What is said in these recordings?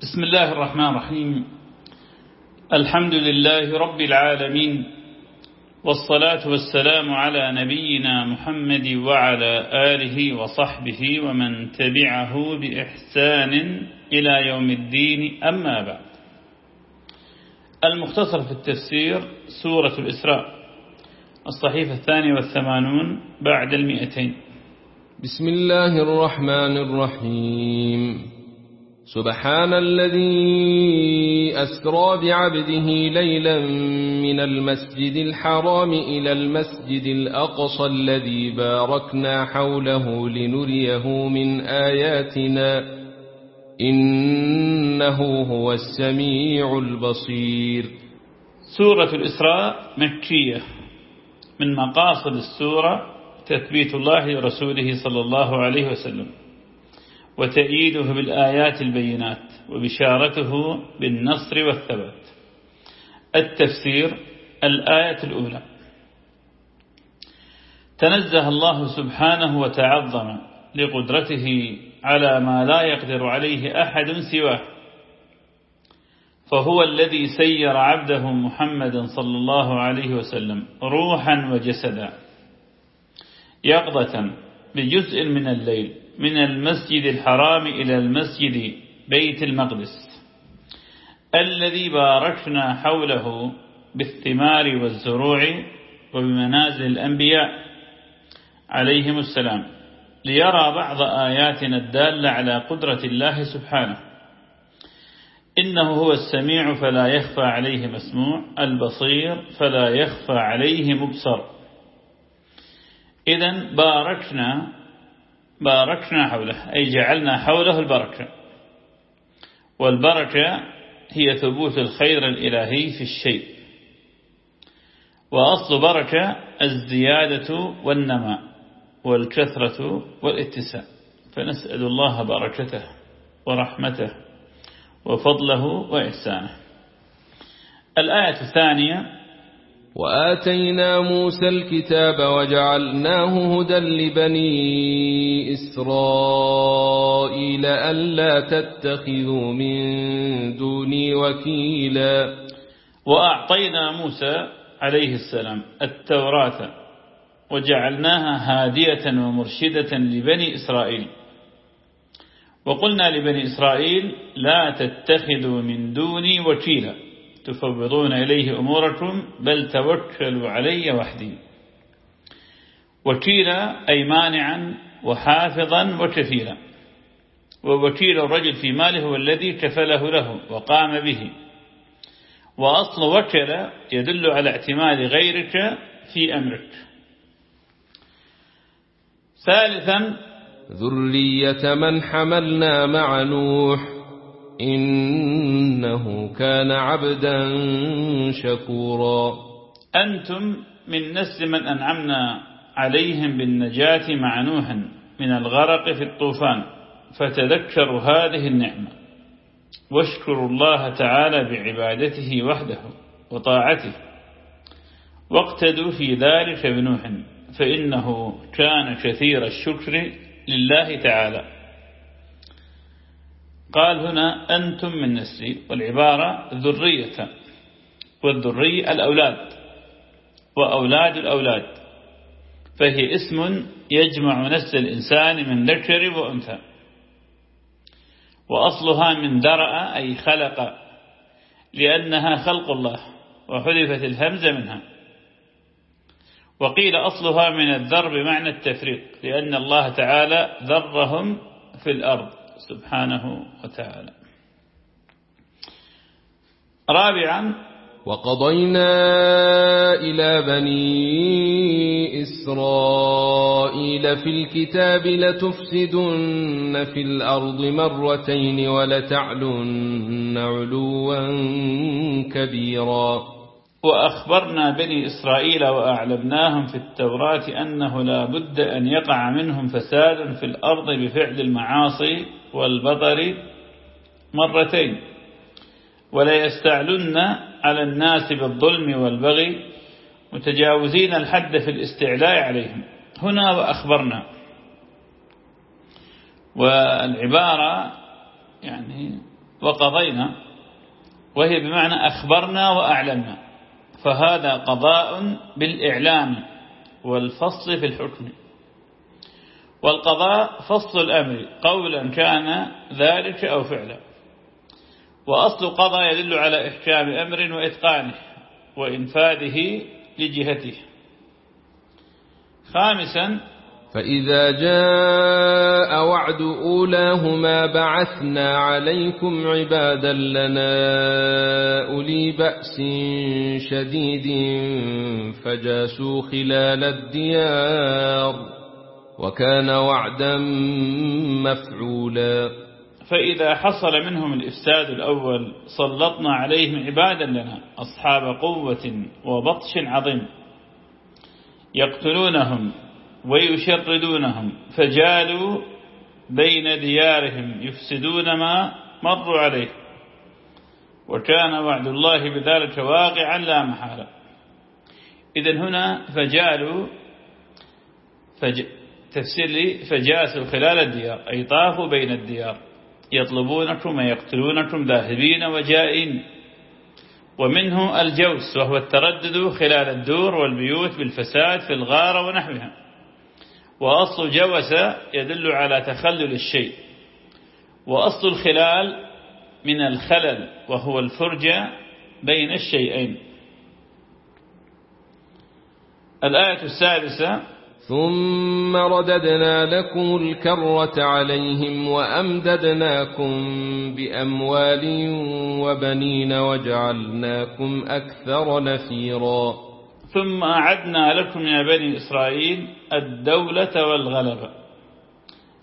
بسم الله الرحمن الرحيم. الحمد لله رب العالمين والصلاة والسلام على نبينا محمد وعلى آله وصحبه ومن تبعه بإحسان إلى يوم الدين. أما بعد المختصر في التفسير سورة الإسراء الصحيفة الثانية والثمانون بعد المئتين. بسم الله الرحمن الرحيم. سبحان الذي أسرى بعبده ليلا من المسجد الحرام إلى المسجد الأقصى الذي باركنا حوله لنريه من آياتنا إنه هو السميع البصير. سورة الإسراء مكية من مقاصد السورة تثبيت الله لرسوله صلى الله عليه وسلم. وتأييده بالآيات البينات وبشارته بالنصر والثبات. التفسير الآية الأولى. تنزه الله سبحانه وتعظم لقدرته على ما لا يقدر عليه أحد سواه. فهو الذي سير عبده محمدا صلى الله عليه وسلم روحا وجسدا يقظة بجزء من الليل من المسجد الحرام إلى المسجد بيت المقدس. الذي باركنا حوله بالثمار والزروع وبمنازل الأنبياء عليهم السلام. ليرى بعض آياتنا الدالة على قدرة الله سبحانه. إنه هو السميع فلا يخفى عليه مسموع البصير فلا يخفى عليه مبصر. إذا باركنا باركنا حوله أي جعلنا حوله البركة. والبركة هي ثبوت الخير الإلهي في الشيء. وأصل بركة الزيادة والنماء والكثرة والاتساع. فنسأل الله بركته ورحمته وفضله وإحسانه. الآية الثانية وآتينا موسى الكتاب وجعلناه هدى لبني إسرائيل ألا تتخذوا من دوني وكيلا. وأعطينا موسى عليه السلام التوراة وجعلناها هادية ومرشدة لبني إسرائيل. وقلنا لبني إسرائيل لا تتخذوا من دوني وكيلا. تفوضون إليه أموركم بل توكلوا علي وحدي. وكيلا أي مانعا وحافظا وكفيلا ووكيل الرجل في ماله هو الذي كفله له وقام به. وأصل وكل يدل على اعتماد غيرك في أمرك. ثالثا ذرية من حملنا مع نوح. إنه كان عبدا شكورا. أنتم من نسل من أنعمنا عليهم بالنجاة مع نوح من الغرق في الطوفان فتذكروا هذه النعمة. واشكروا الله تعالى بعبادته وحده وطاعته. واقتدوا في ذلك بنوح فإنه كان كثير الشكر لله تعالى. قال هنا أنتم من نسلي والعبارة ذرية والذري الأولاد وأولاد الأولاد فهي اسم يجمع نسل الإنسان من ذكر وأنثى وأصلها من درأ أي خلق لأنها خلق الله وحذفت الهمزة منها وقيل أصلها من الذر بمعنى التفريق لأن الله تعالى ذرهم في الأرض. سبحانه وتعالى. رابعا وقضينا إلى بني إسرائيل في الكتاب لتفسدن في الأرض مرتين ولتعلن علوا كبيرا. وأخبرنا بني إسرائيل وأعلمناهم في التوراة أنه لا بد أن يقع منهم فساد في الأرض بفعل المعاصي والبطر مرتين. ولا يستعلن على الناس بالظلم والبغي متجاوزين الحد في الاستعلاء عليهم. هنا وأخبرنا. والعبارة يعني وقضينا وهي بمعنى أخبرنا وأعلمنا فهذا قضاء بالإعلام والفصل في الحكم. والقضاء فصل الأمر قولا كان ذلك أو فعلا. وأصل قضى يدل على إحكام أمر وإتقانه وإنفاذه لجهته. خامسا فإذا جاء وعد أولاهما بعثنا عليكم عبادا لنا أولي بأس شديد فجاسوا خلال الديار وكان وعدا مفعولا. فإذا حصل منهم الإفساد الأول سلطنا عليهم عبادا لنا أصحاب قوة وبطش عظيم. يقتلونهم ويشردونهم فجالوا بين ديارهم يفسدون ما مروا عليه. وكان وعد الله بذلك واقعا لا محالة. إذن هنا فجالوا فج... تفسير لي فجاسوا خلال الديار أي طافوا بين الديار. يطلبونكم ويقتلونكم ذاهبين وجائين. ومنه الجوس وهو التردد خلال الدور والبيوت بالفساد في الغارة ونحوها. وأصل جوس يدل على تخلل الشيء. وأصل الخلال من الخلل وهو الفرجة بين الشيئين. الآية السادسة ثم رددنا لكم الكرة عليهم وأمددناكم بأموال وبنين وجعلناكم أكثر نفيرا. ثم أعدنا لكم يا بني إسرائيل الدولة والغلبة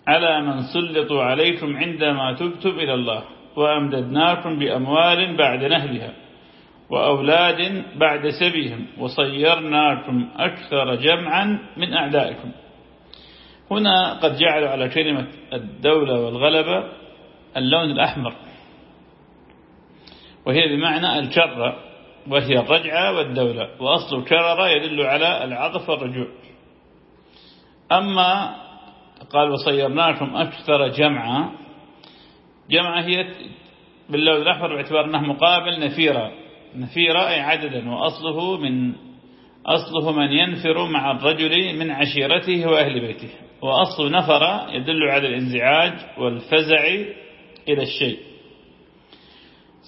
على من سلطوا عليكم عندما تبتم إلى الله وأمددناكم بأموال بعد نهبها وأولاد بعد سبيهم وصيرناكم أكثر جمعا من أعدائكم. هنا قد جعلوا على كلمة الدولة والغلبة اللون الأحمر وهي بمعنى الكرة وهي الرجعة والدولة وأصل كرر يدل على العطف والرجوع. أما قال وصيرناكم أكثر جمعا جمعة هي باللون الأحمر باعتبار أنه مقابل نفيرة. نفيرة أي عددا وأصله من أصله من ينفر مع الرجل من عشيرته وأهل بيته. وأصل نفر يدل على الانزعاج والفزع إلى الشيء.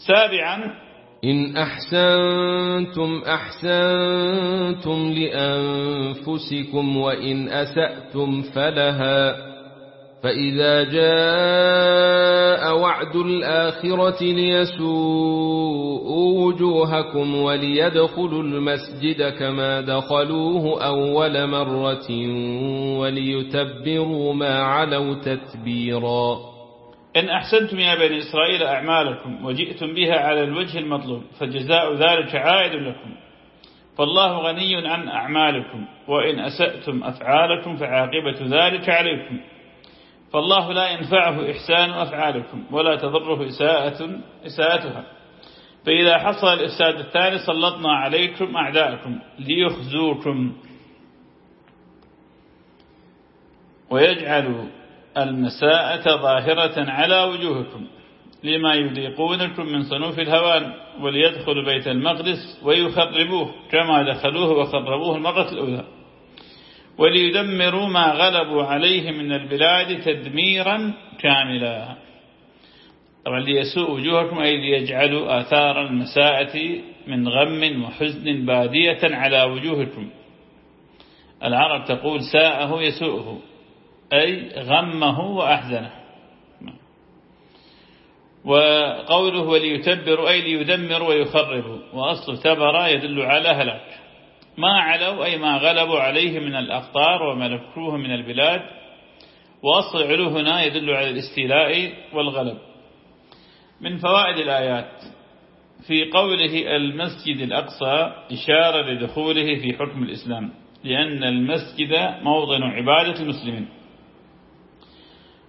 سابعا إن أحسنتم أحسنتم لأنفسكم وإن أسأتم فلها فإذا جاء وعد الآخرة ليسوءوا وجوهكم وليدخلوا المسجد كما دخلوه أول مرة وليتبروا ما علوا تتبيرا إن أحسنتم يا بني إسرائيل أعمالكم وجئتم بها على الوجه المطلوب فجزاء ذلك عائد لكم. فالله غني عن أعمالكم وإن أسأتم أفعالكم فعاقبة ذلك عليكم. فالله لا ينفعه إحسان أفعالكم ولا تضره إساءة إساءتها. فإذا حصل الإفساد الثاني سلطنا عليكم أعداءكم ليخزوكم. ويجعلوا المساءة ظاهرة على وجوهكم لما يذيقونكم من صنوف الهوان وليدخلوا بيت المقدس ويخربوه كما دخلوه وخربوه المرة الأولى. وليدمروا ما غلبوا عليه من البلاد تدميرا كاملا. طبعا ليسوء وجوهكم أي ليجعلوا آثار المساءة من غم وحزن بادية على وجوهكم. العرب تقول ساءه يسوءه. أي غمه وأحزنه. وقوله وليتبر أي ليدمر ويخرب. وأصل تبر يدل على هلاك. ما علوا أي ما غلبوا عليه من الأقطار وملكوه من البلاد. وأصل علو هنا يدل على الاستيلاء والغلب. من فوائد الآيات في قوله المسجد الأقصى إشارة لدخوله في حكم الإسلام. لأن المسجد موطن عبادة المسلمين.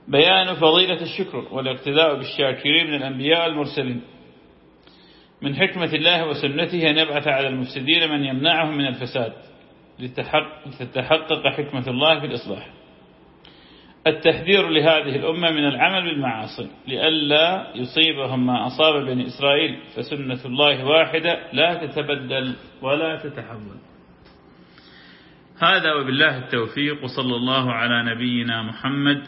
بيان فضيلة الشكر والاقتداء بالشاكرين من الأنبياء المرسلين. من حكمة الله وسنته أن يبعث على المفسدين من يمنعهم من الفساد لتحقق حكمة الله في الإصلاح. التحذير لهذه الأمة من العمل بالمعاصي لئلا يصيبهم ما أصاب بني إسرائيل فسنة الله واحدة لا تتبدل ولا تتحول هذا وبالله التوفيق وصلى الله على نبينا محمد